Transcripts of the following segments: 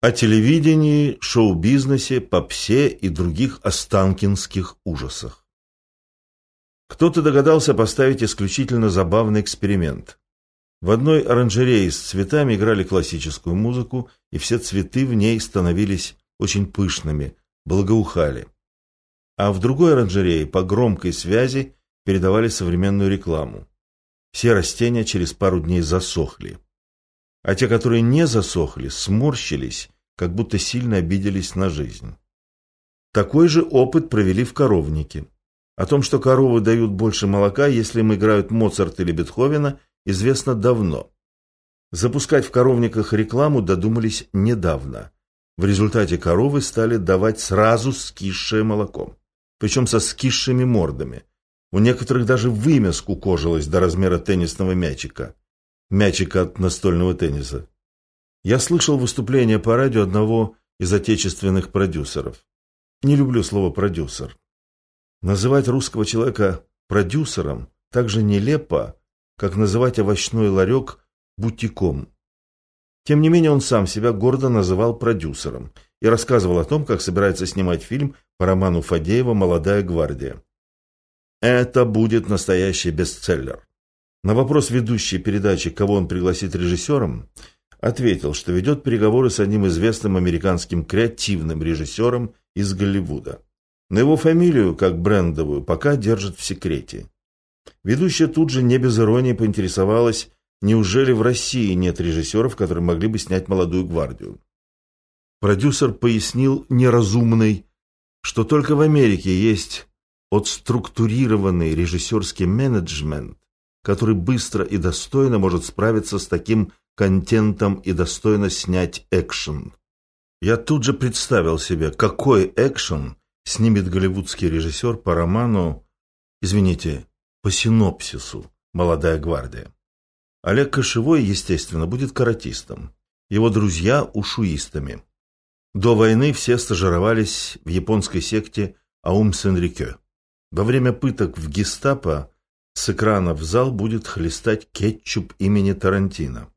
О телевидении, шоу-бизнесе, попсе и других останкинских ужасах. Кто-то догадался поставить исключительно забавный эксперимент. В одной оранжерее с цветами играли классическую музыку, и все цветы в ней становились очень пышными, благоухали. А в другой оранжерее по громкой связи передавали современную рекламу. Все растения через пару дней засохли. А те, которые не засохли, сморщились, как будто сильно обиделись на жизнь. Такой же опыт провели в коровнике. О том, что коровы дают больше молока, если им играют Моцарт или Бетховена, известно давно. Запускать в коровниках рекламу додумались недавно. В результате коровы стали давать сразу скисшее молоко. Причем со скисшими мордами. У некоторых даже вымя скукожилось до размера теннисного мячика. Мячика от настольного тенниса. Я слышал выступление по радио одного из отечественных продюсеров. Не люблю слово «продюсер». Называть русского человека продюсером так же нелепо, как называть овощной ларек бутиком. Тем не менее, он сам себя гордо называл продюсером и рассказывал о том, как собирается снимать фильм по роману Фадеева «Молодая гвардия». Это будет настоящий бестселлер. На вопрос ведущей передачи, кого он пригласит режиссером, ответил, что ведет переговоры с одним известным американским креативным режиссером из Голливуда. Но его фамилию, как брендовую, пока держат в секрете. Ведущая тут же не без иронии поинтересовалась, неужели в России нет режиссеров, которые могли бы снять «Молодую гвардию». Продюсер пояснил неразумный, что только в Америке есть отструктурированный режиссерский менеджмент, который быстро и достойно может справиться с таким контентом и достойно снять экшен. Я тут же представил себе, какой экшен снимет голливудский режиссер по роману, извините, по синопсису «Молодая гвардия». Олег Кошевой, естественно, будет каратистом. Его друзья – ушуистами. До войны все стажировались в японской секте Аум Сенрикё. Во время пыток в гестапо с экрана в зал будет хлестать кетчуп имени Тарантино.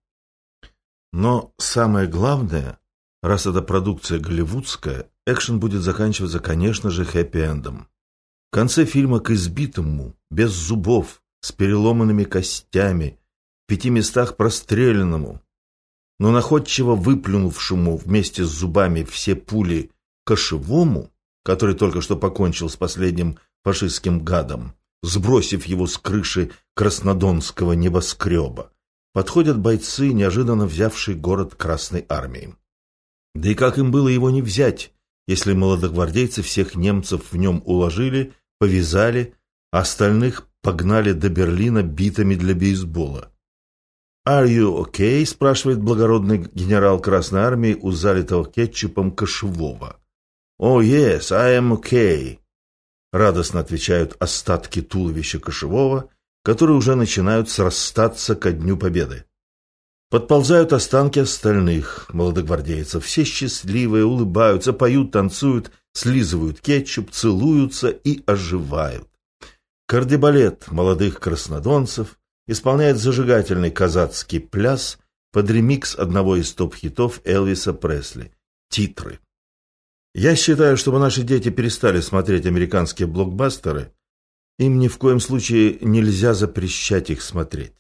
Но самое главное, раз это продукция голливудская, экшен будет заканчиваться, конечно же, хэппи-эндом. В конце фильма к избитому, без зубов, с переломанными костями, в пяти местах простреленному, но находчиво выплюнувшему вместе с зубами все пули кошевому, который только что покончил с последним фашистским гадом, сбросив его с крыши краснодонского небоскреба, подходят бойцы, неожиданно взявшие город Красной Армии. Да и как им было его не взять, если молодогвардейцы всех немцев в нем уложили, повязали, а остальных погнали до Берлина битами для бейсбола? «Are you okay?» – спрашивает благородный генерал Красной Армии у залитого кетчупом кошевого. «Oh, yes, I am okay», радостно отвечают остатки туловища кошевого, которые уже начинают срастаться ко дню победы. Подползают останки остальных молодогвардейцев. Все счастливые, улыбаются, поют, танцуют, слизывают кетчуп, целуются и оживают. Кардебалет молодых краснодонцев исполняет зажигательный казацкий пляс под ремикс одного из топ-хитов Элвиса Пресли «Титры». Я считаю, чтобы наши дети перестали смотреть американские блокбастеры, им ни в коем случае нельзя запрещать их смотреть.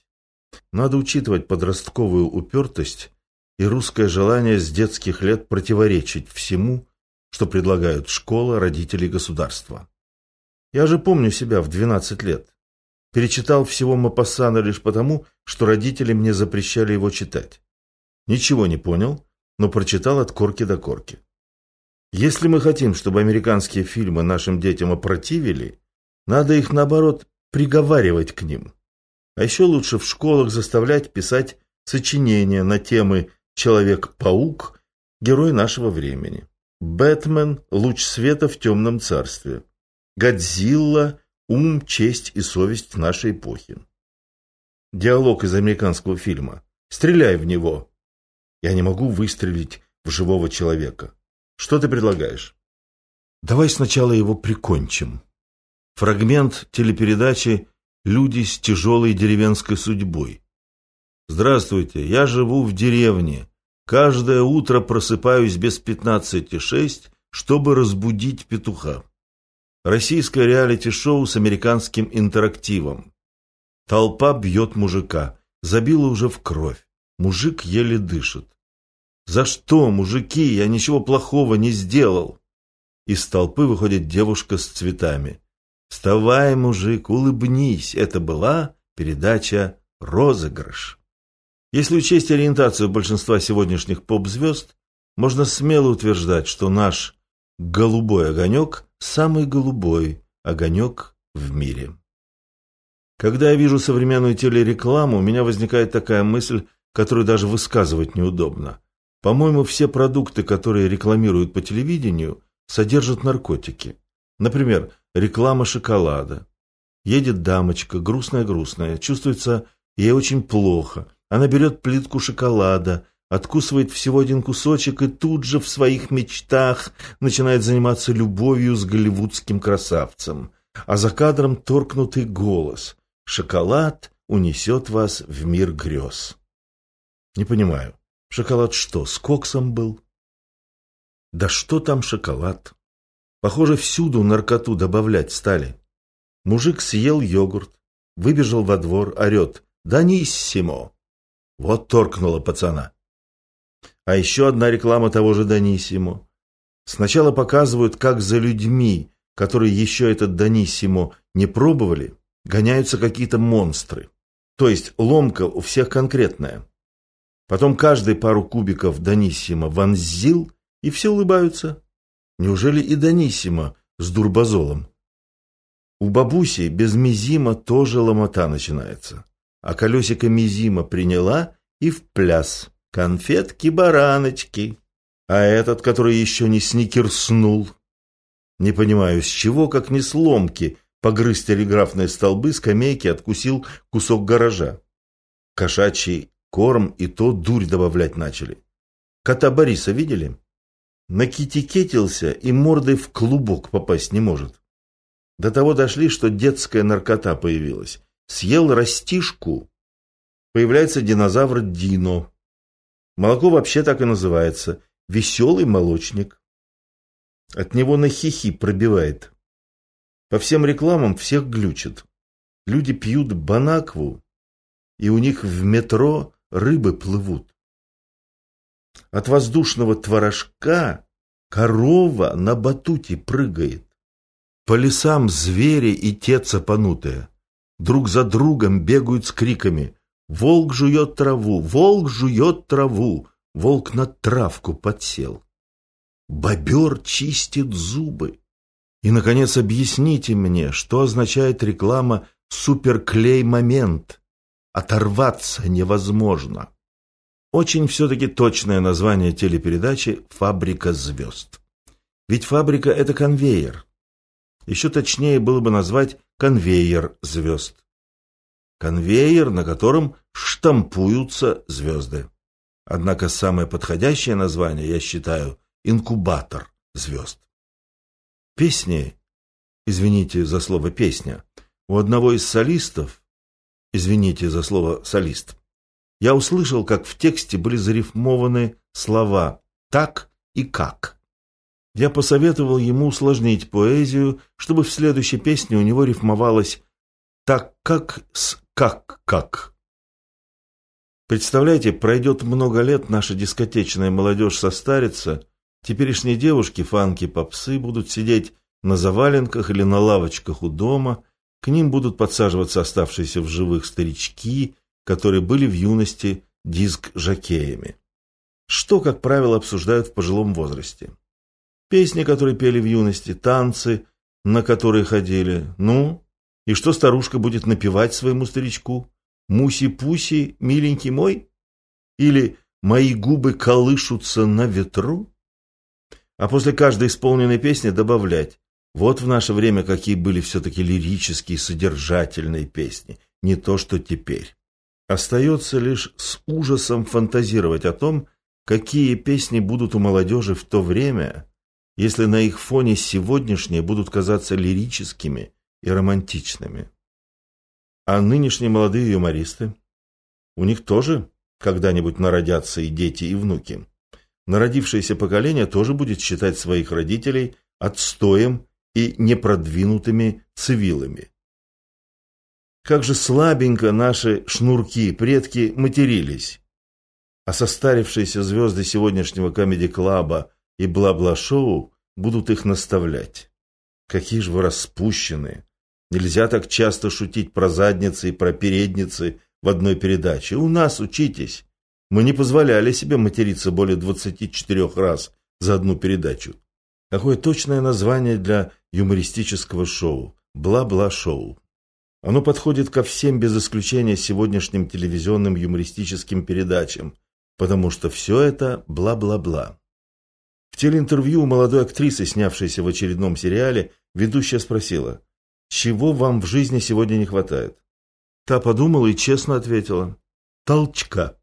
Надо учитывать подростковую упертость и русское желание с детских лет противоречить всему, что предлагают школа, родители и государство. Я же помню себя в 12 лет. Перечитал всего Мапассана лишь потому, что родители мне запрещали его читать. Ничего не понял, но прочитал от корки до корки. Если мы хотим, чтобы американские фильмы нашим детям опротивили, надо их, наоборот, приговаривать к ним. А еще лучше в школах заставлять писать сочинения на темы «Человек-паук», «Герой нашего времени», «Бэтмен», «Луч света в темном царстве», «Годзилла», «Ум, честь и совесть нашей эпохи». Диалог из американского фильма. «Стреляй в него!» Я не могу выстрелить в живого человека. Что ты предлагаешь? Давай сначала его прикончим. Фрагмент телепередачи «Люди с тяжелой деревенской судьбой». Здравствуйте, я живу в деревне. Каждое утро просыпаюсь без пятнадцати шесть, чтобы разбудить петуха. Российское реалити-шоу с американским интерактивом. Толпа бьет мужика. Забила уже в кровь. Мужик еле дышит. «За что, мужики? Я ничего плохого не сделал!» Из толпы выходит девушка с цветами. «Вставай, мужик, улыбнись!» Это была передача «Розыгрыш». Если учесть ориентацию большинства сегодняшних поп-звезд, можно смело утверждать, что наш «голубой огонек» – самый голубой огонек в мире. Когда я вижу современную телерекламу, у меня возникает такая мысль, которую даже высказывать неудобно. По-моему, все продукты, которые рекламируют по телевидению, содержат наркотики. Например, реклама шоколада. Едет дамочка, грустная-грустная, чувствуется ей очень плохо – она берет плитку шоколада, откусывает всего один кусочек и тут же в своих мечтах начинает заниматься любовью с голливудским красавцем. А за кадром торкнутый голос. «Шоколад унесет вас в мир грез». Не понимаю, шоколад что, с коксом был? Да что там шоколад? Похоже, всюду наркоту добавлять стали. Мужик съел йогурт, выбежал во двор, орет «Даниссимо!» Вот торкнула пацана. А еще одна реклама того же Даниссимо. Сначала показывают, как за людьми, которые еще этот Даниссимо не пробовали, гоняются какие-то монстры. То есть ломка у всех конкретная. Потом каждый пару кубиков Даниссимо вонзил, и все улыбаются. Неужели и Даниссимо с дурбазолом? У бабуси без мизима тоже ломота начинается а колесико мизима приняла и в пляс. Конфетки-бараночки. А этот, который еще не сникерснул. Не понимаю, с чего, как не сломки, погрызть телеграфные столбы, скамейки, откусил кусок гаража. Кошачий корм и то дурь добавлять начали. Кота Бориса видели? Накитикетился и мордой в клубок попасть не может. До того дошли, что детская наркота появилась съел растишку, появляется динозавр Дино. Молоко вообще так и называется – веселый молочник. От него на хихи пробивает. По всем рекламам всех глючит. Люди пьют банакву, и у них в метро рыбы плывут. От воздушного творожка корова на батуте прыгает. По лесам звери и те цапанутые друг за другом бегают с криками «Волк жует траву! Волк жует траву!» Волк на травку подсел. Бобер чистит зубы. И, наконец, объясните мне, что означает реклама «Суперклей-момент». Оторваться невозможно. Очень все-таки точное название телепередачи «Фабрика звезд». Ведь фабрика – это конвейер. Еще точнее было бы назвать конвейер звезд. Конвейер, на котором штампуются звезды. Однако самое подходящее название, я считаю, инкубатор звезд. Песни, извините за слово «песня», у одного из солистов, извините за слово «солист», я услышал, как в тексте были зарифмованы слова «так» и «как». Я посоветовал ему усложнить поэзию, чтобы в следующей песне у него рифмовалось «так как» с «как-как». Представляете, пройдет много лет, наша дискотечная молодежь состарится, теперешние девушки, фанки, попсы будут сидеть на заваленках или на лавочках у дома, к ним будут подсаживаться оставшиеся в живых старички, которые были в юности диск-жокеями. Что, как правило, обсуждают в пожилом возрасте? Песни, которые пели в юности, танцы, на которые ходили. Ну, и что старушка будет напевать своему старичку? «Муси-пуси, миленький мой?» Или «Мои губы колышутся на ветру?» А после каждой исполненной песни добавлять «Вот в наше время какие были все-таки лирические, содержательные песни, не то что теперь». Остается лишь с ужасом фантазировать о том, какие песни будут у молодежи в то время, если на их фоне сегодняшние будут казаться лирическими и романтичными. А нынешние молодые юмористы? У них тоже когда-нибудь народятся и дети, и внуки, народившееся поколение тоже будет считать своих родителей отстоем и непродвинутыми цивилами. Как же слабенько наши шнурки, предки матерились. А состарившиеся звезды сегодняшнего комедий-клаба и бла-бла-шоу будут их наставлять. Какие же вы распущенные. Нельзя так часто шутить про задницы и про передницы в одной передаче. У нас учитесь. Мы не позволяли себе материться более 24 раз за одну передачу. Какое точное название для юмористического шоу? Бла-бла-шоу. Оно подходит ко всем без исключения сегодняшним телевизионным юмористическим передачам, потому что все это бла-бла-бла. В телеинтервью у молодой актрисы, снявшейся в очередном сериале, ведущая спросила, «Чего вам в жизни сегодня не хватает?» Та подумала и честно ответила, «Толчка».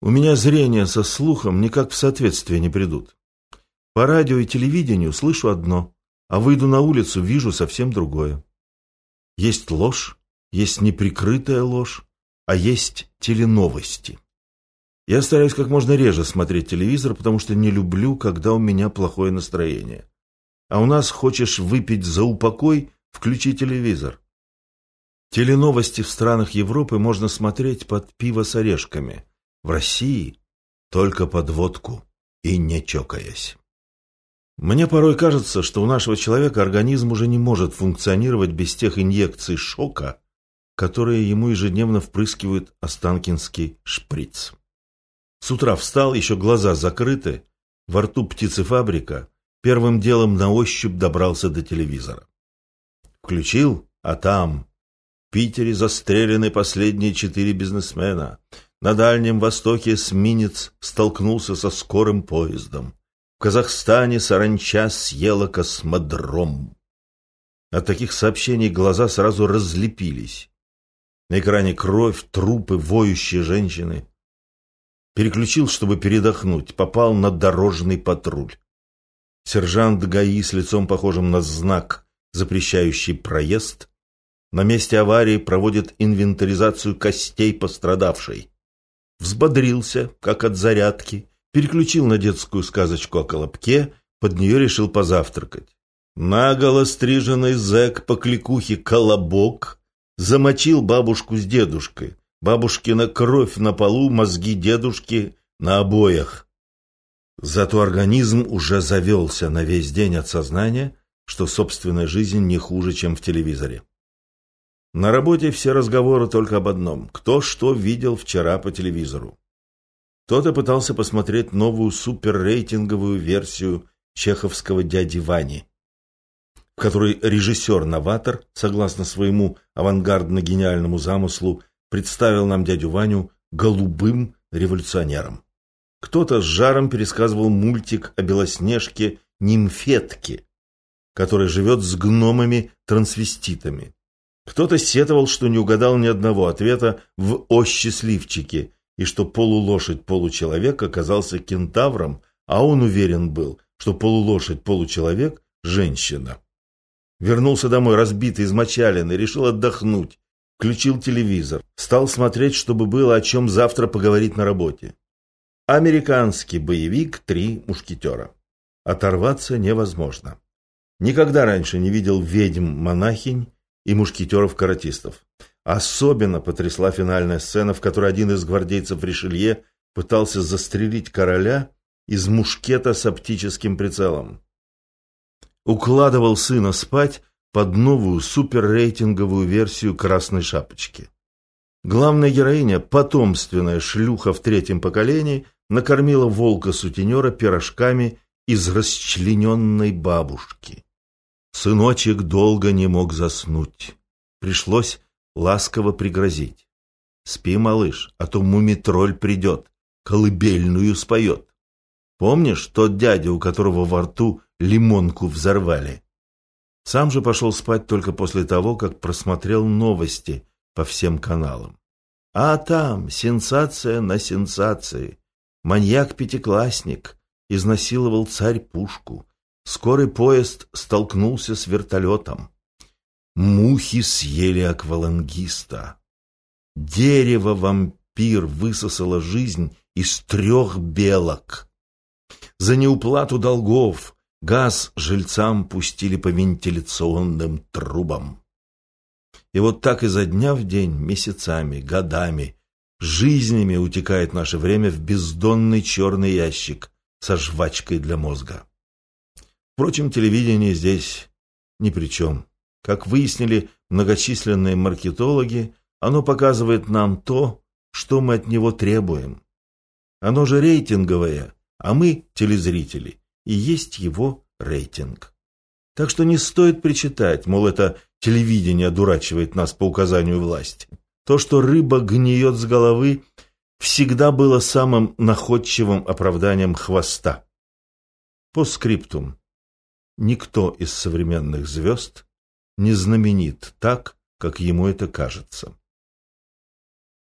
У меня зрение со слухом никак в соответствие не придут. По радио и телевидению слышу одно, а выйду на улицу, вижу совсем другое. Есть ложь, есть неприкрытая ложь, а есть теленовости. Я стараюсь как можно реже смотреть телевизор, потому что не люблю, когда у меня плохое настроение. А у нас хочешь выпить за упокой, включи телевизор. Теленовости в странах Европы можно смотреть под пиво с орешками. В России только под водку и не чокаясь. Мне порой кажется, что у нашего человека организм уже не может функционировать без тех инъекций шока, которые ему ежедневно впрыскивают Останкинский шприц. С утра встал, еще глаза закрыты, во рту птицефабрика, первым делом на ощупь добрался до телевизора. Включил, а там в Питере застрелены последние четыре бизнесмена. На Дальнем Востоке эсминец столкнулся со скорым поездом. В Казахстане саранча съела космодром. От таких сообщений глаза сразу разлепились. На экране кровь, трупы, воющие женщины. Переключил, чтобы передохнуть, попал на дорожный патруль. Сержант ГАИ с лицом похожим на знак, запрещающий проезд, на месте аварии проводит инвентаризацию костей пострадавшей. Взбодрился, как от зарядки, переключил на детскую сказочку о колобке, под нее решил позавтракать. Наголо стриженный зэк по кликухе «Колобок» замочил бабушку с дедушкой. Бабушкина кровь на полу, мозги дедушки на обоях. Зато организм уже завелся на весь день от сознания, что собственная жизнь не хуже, чем в телевизоре. На работе все разговоры только об одном – кто что видел вчера по телевизору. Кто-то пытался посмотреть новую суперрейтинговую версию чеховского «Дяди Вани», в которой режиссер-новатор, согласно своему авангардно-гениальному замыслу, представил нам дядю Ваню голубым революционером. Кто-то с жаром пересказывал мультик о Белоснежке-нимфетке, которая живет с гномами-трансвеститами. Кто-то сетовал, что не угадал ни одного ответа в «О счастливчике», и что полулошадь-получеловек оказался кентавром, а он уверен был, что полулошадь-получеловек – женщина. Вернулся домой разбитый, измочаленный, решил отдохнуть. Включил телевизор. Стал смотреть, чтобы было о чем завтра поговорить на работе. Американский боевик «Три мушкетера». Оторваться невозможно. Никогда раньше не видел ведьм-монахинь и мушкетеров-каратистов. Особенно потрясла финальная сцена, в которой один из гвардейцев Ришелье пытался застрелить короля из мушкета с оптическим прицелом. Укладывал сына спать под новую суперрейтинговую версию «Красной шапочки». Главная героиня, потомственная шлюха в третьем поколении, накормила волка-сутенера пирожками из расчлененной бабушки. Сыночек долго не мог заснуть. Пришлось ласково пригрозить. «Спи, малыш, а то мумитроль придет, колыбельную споет. Помнишь тот дядя, у которого во рту лимонку взорвали?» Сам же пошел спать только после того, как просмотрел новости по всем каналам. А там сенсация на сенсации. Маньяк-пятиклассник изнасиловал царь-пушку. Скорый поезд столкнулся с вертолетом. Мухи съели аквалангиста. Дерево-вампир пир высосала жизнь из трех белок. За неуплату долгов газ жильцам пустили по вентиляционным трубам. И вот так изо дня в день, месяцами, годами, жизнями утекает наше время в бездонный черный ящик со жвачкой для мозга. Впрочем, телевидение здесь ни при чем. Как выяснили многочисленные маркетологи, оно показывает нам то, что мы от него требуем. Оно же рейтинговое, а мы, телезрители, и есть его рейтинг. Так что не стоит причитать, мол, это телевидение одурачивает нас по указанию власти. То, что рыба гниет с головы, всегда было самым находчивым оправданием хвоста. По скриптум. Никто из современных звезд не знаменит так, как ему это кажется.